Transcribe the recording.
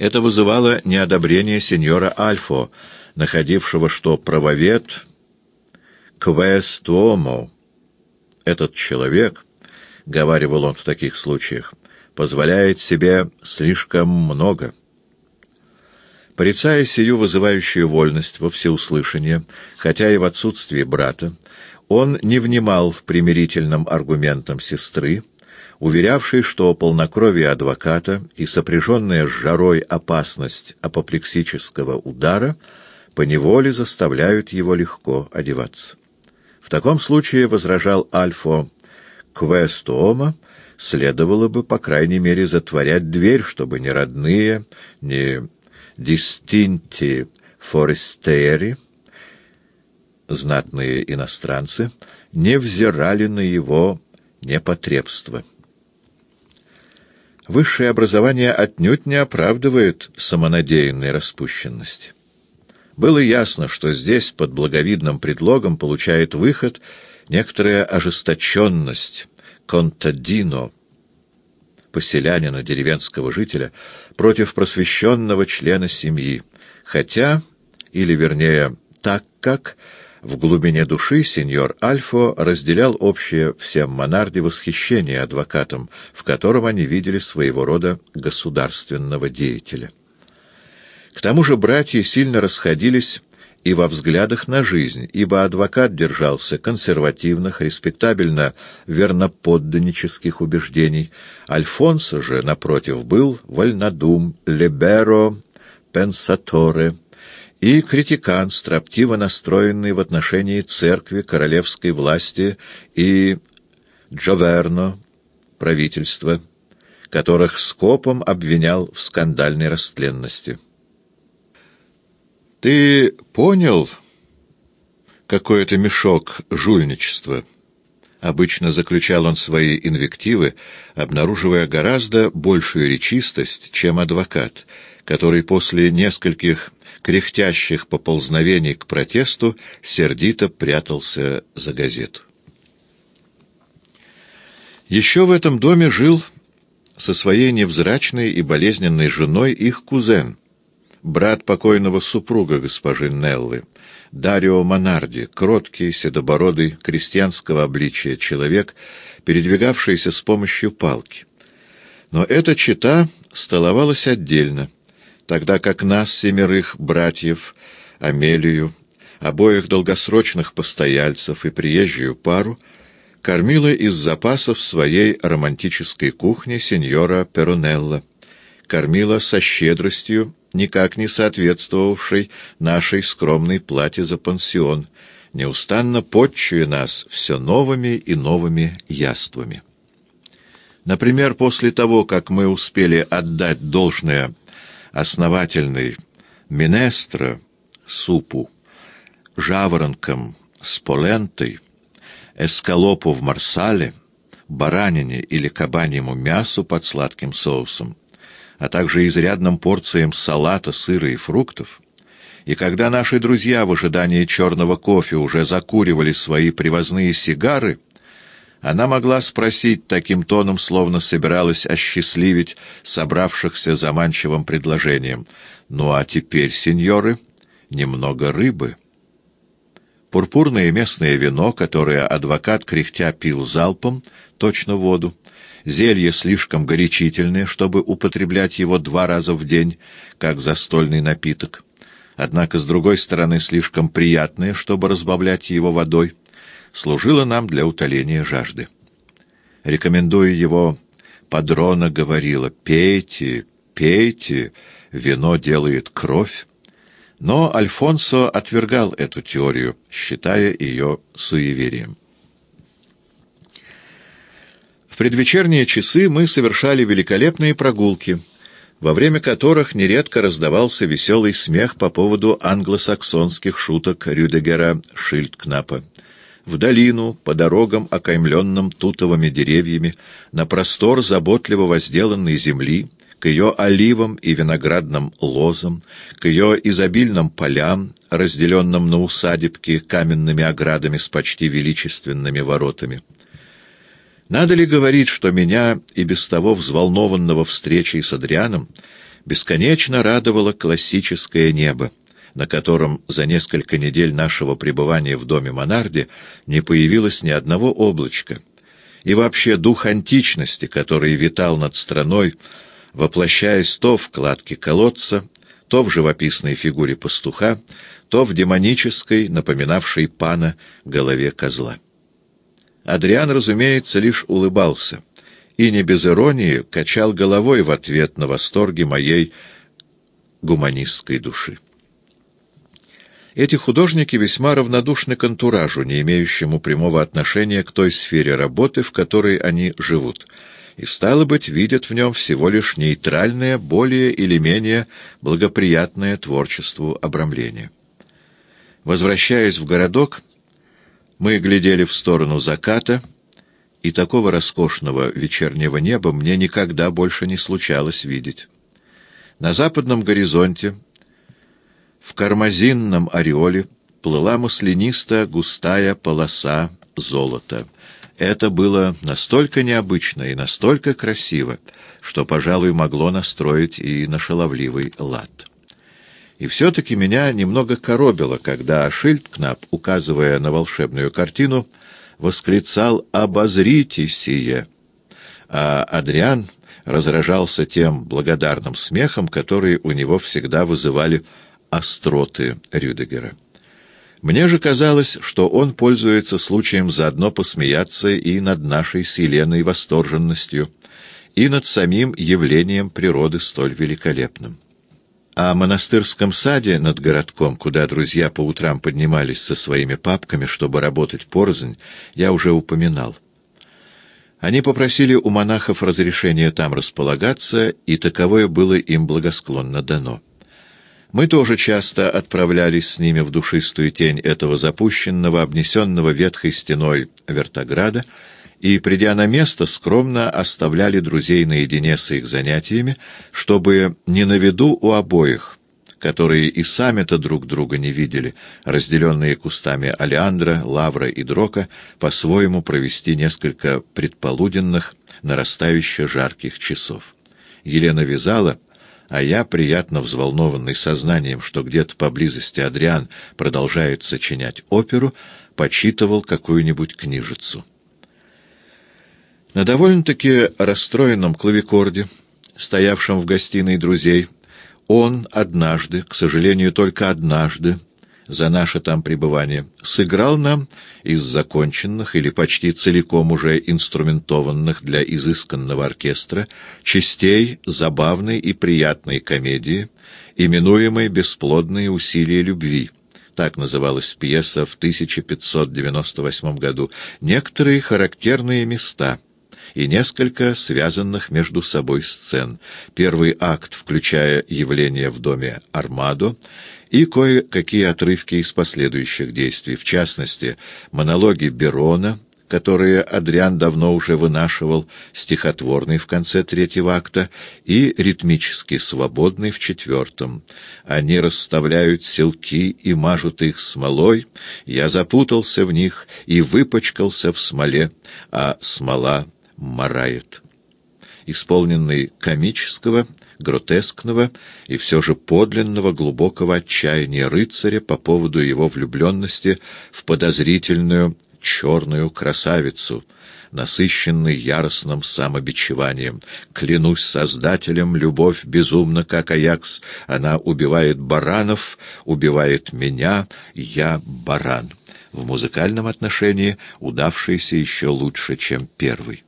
Это вызывало неодобрение сеньора Альфо, находившего, что правовед квестуомо, этот человек, — говаривал он в таких случаях, — позволяет себе слишком много. Порицая сию вызывающую вольность во всеуслышание, хотя и в отсутствии брата, он не внимал примирительным аргументам сестры, уверявшей, что полнокровие адвоката и сопряженная с жарой опасность апоплексического удара поневоле заставляют его легко одеваться. В таком случае, возражал Альфо Квестоома, следовало бы, по крайней мере, затворять дверь, чтобы ни родные, ни дистинти форестери, знатные иностранцы, не взирали на его непотребство. Высшее образование отнюдь не оправдывает самонадеянной распущенности. Было ясно, что здесь под благовидным предлогом получает выход некоторая ожесточенность, контадино, поселянина, деревенского жителя, против просвещенного члена семьи, хотя, или вернее, так как, в глубине души сеньор Альфо разделял общее всем Монарде восхищение адвокатом, в котором они видели своего рода государственного деятеля. К тому же братья сильно расходились и во взглядах на жизнь, ибо адвокат держался консервативных, респектабельно верноподданнических убеждений. Альфонсо же, напротив, был вольнодум, либеро, пенсаторе и критикан, строптиво настроенный в отношении церкви, королевской власти и джоверно, правительства, которых скопом обвинял в скандальной растленности. «Ты понял, какой это мешок жульничества?» Обычно заключал он свои инвективы, обнаруживая гораздо большую речистость, чем адвокат, который после нескольких кряхтящих поползновений к протесту сердито прятался за газету. Еще в этом доме жил со своей невзрачной и болезненной женой их кузен, брат покойного супруга госпожи Неллы, Дарио Монарди, кроткий, седобородый, крестьянского обличия человек, передвигавшийся с помощью палки. Но эта чита столовалась отдельно, тогда как нас, семерых братьев, Амелию, обоих долгосрочных постояльцев и приезжую пару, кормила из запасов своей романтической кухни сеньора Перунелла, кормила со щедростью никак не соответствовавшей нашей скромной плате за пансион, неустанно подчуя нас все новыми и новыми яствами. Например, после того, как мы успели отдать должное основательной минестро супу, жаворонкам с полентой, эскалопу в марсале, баранине или кабаньему мясу под сладким соусом, а также изрядным порциям салата, сыра и фруктов, и когда наши друзья в ожидании черного кофе уже закуривали свои привозные сигары, она могла спросить таким тоном, словно собиралась осчастливить собравшихся заманчивым предложением. «Ну а теперь, сеньоры, немного рыбы». Пурпурное местное вино, которое адвокат кряхтя пил залпом, точно воду, Зелье слишком горячительное, чтобы употреблять его два раза в день, как застольный напиток. Однако, с другой стороны, слишком приятное, чтобы разбавлять его водой, служило нам для утоления жажды. Рекомендуя его, Падрона говорила «Пейте, пейте, вино делает кровь». Но Альфонсо отвергал эту теорию, считая ее суеверием предвечерние часы мы совершали великолепные прогулки, во время которых нередко раздавался веселый смех по поводу англосаксонских шуток Рюдегера Шильдкнапа. В долину, по дорогам, окаймленным тутовыми деревьями, на простор заботливо возделанной земли, к ее оливам и виноградным лозам, к ее изобильным полям, разделенным на усадебки каменными оградами с почти величественными воротами. Надо ли говорить, что меня, и без того взволнованного встречей с Адрианом, бесконечно радовало классическое небо, на котором за несколько недель нашего пребывания в доме Монарди не появилось ни одного облачка, и вообще дух античности, который витал над страной, воплощаясь то в кладке колодца, то в живописной фигуре пастуха, то в демонической, напоминавшей пана, голове козла. Адриан, разумеется, лишь улыбался и не без иронии качал головой в ответ на восторги моей гуманистской души. Эти художники весьма равнодушны к антуражу, не имеющему прямого отношения к той сфере работы, в которой они живут, и, стало быть, видят в нем всего лишь нейтральное, более или менее благоприятное творчеству обрамление. Возвращаясь в городок, мы глядели в сторону заката, и такого роскошного вечернего неба мне никогда больше не случалось видеть. На западном горизонте в кармазинном ореоле плыла маслянистая густая полоса золота. Это было настолько необычно и настолько красиво, что, пожалуй, могло настроить и на шаловливый лад. И все-таки меня немного коробило, когда Шильдкнап, указывая на волшебную картину, восклицал «Обозрите сие!», а Адриан разражался тем благодарным смехом, который у него всегда вызывали остроты Рюдегера. Мне же казалось, что он пользуется случаем заодно посмеяться и над нашей с Еленой восторженностью, и над самим явлением природы столь великолепным. О монастырском саде над городком, куда друзья по утрам поднимались со своими папками, чтобы работать порознь, я уже упоминал. Они попросили у монахов разрешения там располагаться, и таковое было им благосклонно дано. Мы тоже часто отправлялись с ними в душистую тень этого запущенного, обнесенного ветхой стеной вертограда, и, придя на место, скромно оставляли друзей наедине с их занятиями, чтобы не на виду у обоих, которые и сами-то друг друга не видели, разделенные кустами алиандра, лавра и дрока, по-своему провести несколько предполуденных, нарастающе жарких часов. Елена вязала, а я, приятно взволнованный сознанием, что где-то поблизости Адриан продолжает сочинять оперу, почитывал какую-нибудь книжицу. На довольно-таки расстроенном клавикорде, стоявшем в гостиной друзей, он однажды, к сожалению, только однажды, за наше там пребывание, сыграл нам из законченных или почти целиком уже инструментованных для изысканного оркестра частей забавной и приятной комедии, именуемой «Бесплодные усилия любви». Так называлась пьеса в 1598 году. Некоторые характерные места — и несколько связанных между собой сцен. Первый акт, включая явление в доме Армадо, и кое-какие отрывки из последующих действий, в частности, монологи Берона, которые Адриан давно уже вынашивал, стихотворный в конце третьего акта и ритмически свободный в четвертом. Они расставляют селки и мажут их смолой, я запутался в них и выпачкался в смоле, а смола марает. Исполненный комического, гротескного и все же подлинного глубокого отчаяния рыцаря по поводу его влюбленности в подозрительную черную красавицу, насыщенный яростным самобичеванием. Клянусь Создателем, любовь безумна, как Аякс. Она убивает баранов, убивает меня, я баран. В музыкальном отношении удавшийся еще лучше, чем первый.